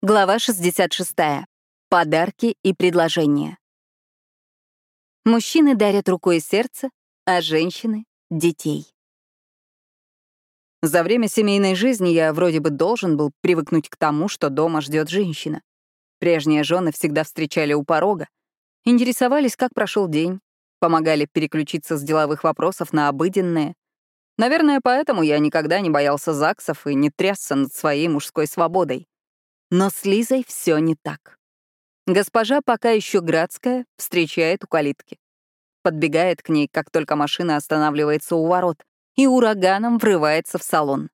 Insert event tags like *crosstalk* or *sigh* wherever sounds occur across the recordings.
Глава 66. Подарки и предложения. Мужчины дарят рукой сердце, а женщины — детей. За время семейной жизни я вроде бы должен был привыкнуть к тому, что дома ждет женщина. Прежние жены всегда встречали у порога, интересовались, как прошел день, помогали переключиться с деловых вопросов на обыденные. Наверное, поэтому я никогда не боялся ЗАГСов и не трясся над своей мужской свободой. Но с Лизой все не так. Госпожа, пока еще градская, встречает у калитки. Подбегает к ней, как только машина останавливается у ворот, и ураганом врывается в салон.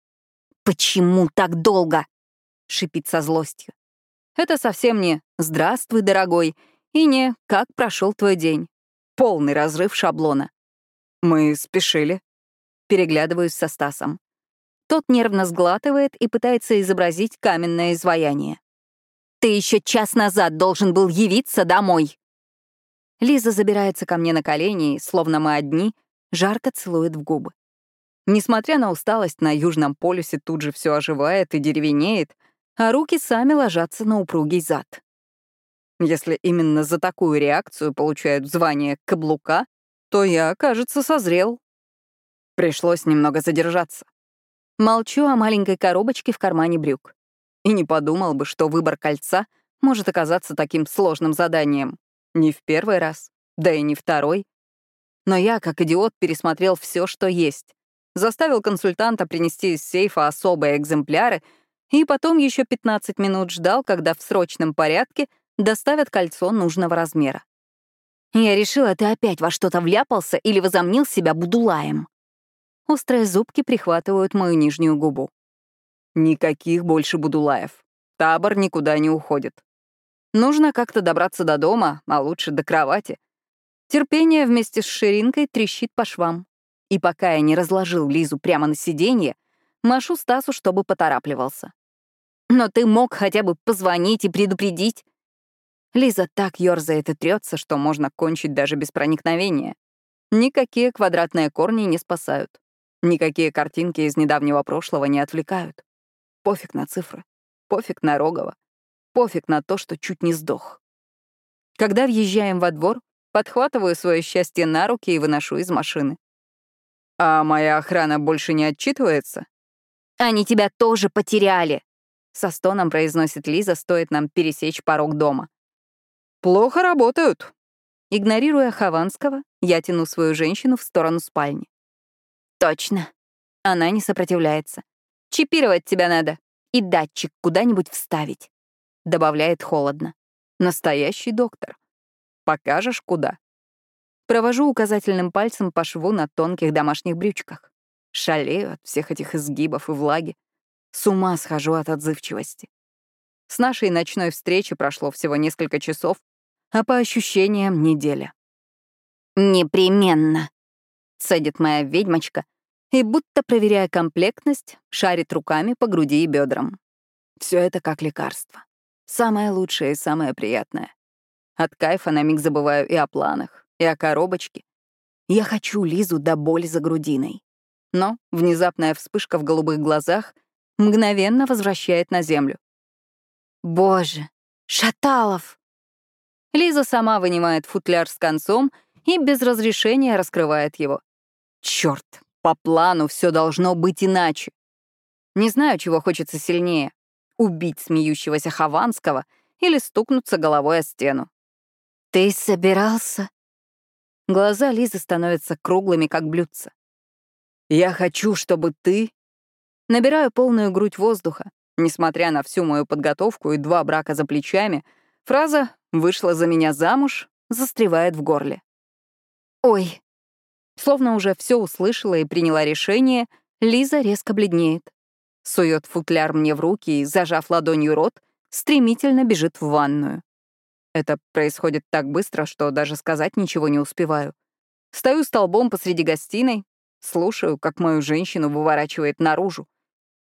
«Почему так долго?» — шипит со злостью. Это совсем не «здравствуй, дорогой» и не «как прошел твой день». Полный разрыв шаблона. Мы спешили. Переглядываюсь со Стасом. Тот нервно сглатывает и пытается изобразить каменное изваяние. «Ты еще час назад должен был явиться домой!» Лиза забирается ко мне на колени словно мы одни, жарко целует в губы. Несмотря на усталость, на Южном полюсе тут же все оживает и деревенеет, а руки сами ложатся на упругий зад. Если именно за такую реакцию получают звание каблука, то я, кажется, созрел. Пришлось немного задержаться. Молчу о маленькой коробочке в кармане брюк. И не подумал бы, что выбор кольца может оказаться таким сложным заданием. Не в первый раз, да и не второй. Но я, как идиот, пересмотрел все, что есть. Заставил консультанта принести из сейфа особые экземпляры и потом еще 15 минут ждал, когда в срочном порядке доставят кольцо нужного размера. Я решила, ты опять во что-то вляпался или возомнил себя будулаем. Острые зубки прихватывают мою нижнюю губу. Никаких больше Будулаев. Табор никуда не уходит. Нужно как-то добраться до дома, а лучше до кровати. Терпение вместе с ширинкой трещит по швам. И пока я не разложил Лизу прямо на сиденье, машу Стасу, чтобы поторапливался. «Но ты мог хотя бы позвонить и предупредить». Лиза так ёрзает и трется, что можно кончить даже без проникновения. Никакие квадратные корни не спасают. Никакие картинки из недавнего прошлого не отвлекают. Пофиг на цифры, пофиг на Рогова, пофиг на то, что чуть не сдох. Когда въезжаем во двор, подхватываю свое счастье на руки и выношу из машины. «А моя охрана больше не отчитывается?» «Они тебя тоже потеряли!» Со стоном произносит Лиза, стоит нам пересечь порог дома. «Плохо работают!» Игнорируя Хованского, я тяну свою женщину в сторону спальни. Точно. Она не сопротивляется. Чипировать тебя надо и датчик куда-нибудь вставить. Добавляет холодно. Настоящий доктор. Покажешь, куда? Провожу указательным пальцем по шву на тонких домашних брючках. Шалею от всех этих изгибов и влаги. С ума схожу от отзывчивости. С нашей ночной встречи прошло всего несколько часов, а по ощущениям — неделя. «Непременно», — цедит моя ведьмочка, и, будто проверяя комплектность, шарит руками по груди и бедрам. Все это как лекарство. Самое лучшее и самое приятное. От кайфа на миг забываю и о планах, и о коробочке. Я хочу Лизу до боли за грудиной. Но внезапная вспышка в голубых глазах мгновенно возвращает на землю. «Боже, Шаталов!» Лиза сама вынимает футляр с концом и без разрешения раскрывает его. Черт, по плану все должно быть иначе. Не знаю, чего хочется сильнее — убить смеющегося Хованского или стукнуться головой о стену. «Ты собирался?» Глаза Лизы становятся круглыми, как блюдца. «Я хочу, чтобы ты...» Набираю полную грудь воздуха. Несмотря на всю мою подготовку и два брака за плечами, фраза «вышла за меня замуж» застревает в горле. «Ой, Словно уже все услышала и приняла решение, Лиза резко бледнеет. Сует футляр мне в руки и, зажав ладонью рот, стремительно бежит в ванную. Это происходит так быстро, что даже сказать ничего не успеваю. Стою столбом посреди гостиной, слушаю, как мою женщину выворачивает наружу,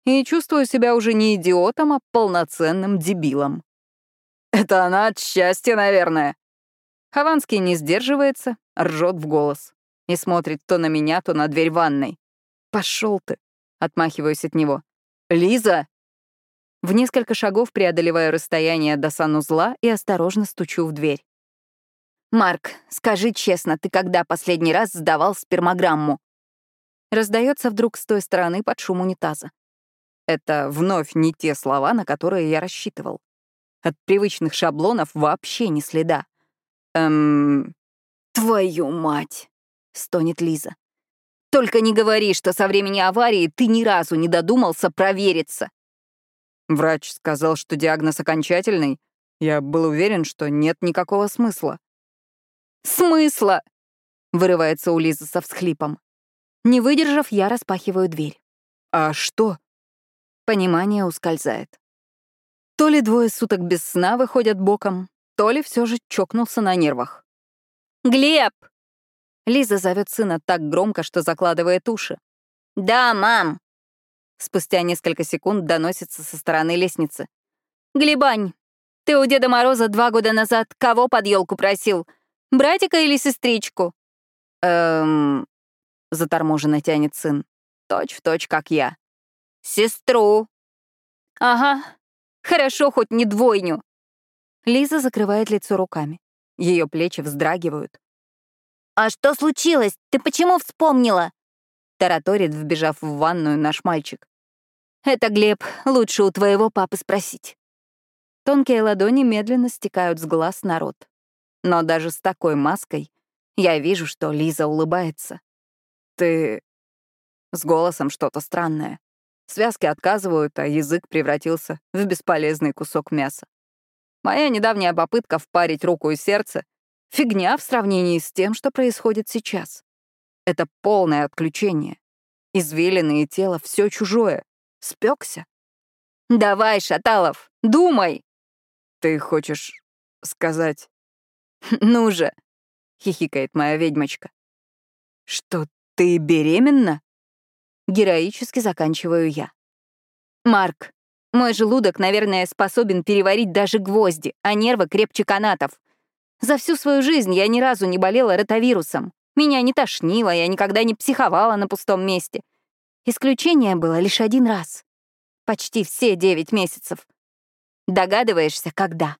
и чувствую себя уже не идиотом, а полноценным дебилом. «Это она от счастья, наверное». Хованский не сдерживается, ржет в голос и смотрит то на меня, то на дверь ванной. Пошел ты!» — отмахиваюсь от него. «Лиза!» В несколько шагов преодолеваю расстояние до санузла и осторожно стучу в дверь. «Марк, скажи честно, ты когда последний раз сдавал спермограмму?» Раздается вдруг с той стороны под шум унитаза. Это вновь не те слова, на которые я рассчитывал. От привычных шаблонов вообще ни следа. Эм... «Твою мать!» — стонет Лиза. «Только не говори, что со времени аварии ты ни разу не додумался провериться!» Врач сказал, что диагноз окончательный. Я был уверен, что нет никакого смысла. «Смысла!» — вырывается у Лизы со всхлипом. Не выдержав, я распахиваю дверь. «А что?» Понимание ускользает. То ли двое суток без сна выходят боком, то ли все же чокнулся на нервах. «Глеб!» Лиза зовет сына так громко, что закладывает уши. «Да, мам!» Спустя несколько секунд доносится со стороны лестницы. «Глебань, ты у Деда Мороза два года назад кого под елку просил? Братика или сестричку?» «Эм...» — заторможенно тянет сын. Точь в точь, как я. «Сестру». «Ага. Хорошо, хоть не двойню». Лиза закрывает лицо руками. Ее плечи вздрагивают. «А что случилось? Ты почему вспомнила?» Тараторит, вбежав в ванную наш мальчик. Это, Глеб, лучше у твоего папы спросить. Тонкие ладони медленно стекают с глаз на рот. Но даже с такой маской я вижу, что Лиза улыбается. Ты... С голосом что-то странное. Связки отказывают, а язык превратился в бесполезный кусок мяса. Моя недавняя попытка впарить руку и сердце — фигня в сравнении с тем, что происходит сейчас. Это полное отключение. Извилины и тело — все чужое. Спекся? Давай, Шаталов, думай! Ты хочешь сказать? *laughs* Ну же, хихикает моя ведьмочка. Что ты беременна? Героически заканчиваю я. Марк, мой желудок, наверное, способен переварить даже гвозди, а нервы крепче канатов. За всю свою жизнь я ни разу не болела ротавирусом. Меня не тошнило, я никогда не психовала на пустом месте. Исключение было лишь один раз. Почти все девять месяцев. Догадываешься, когда?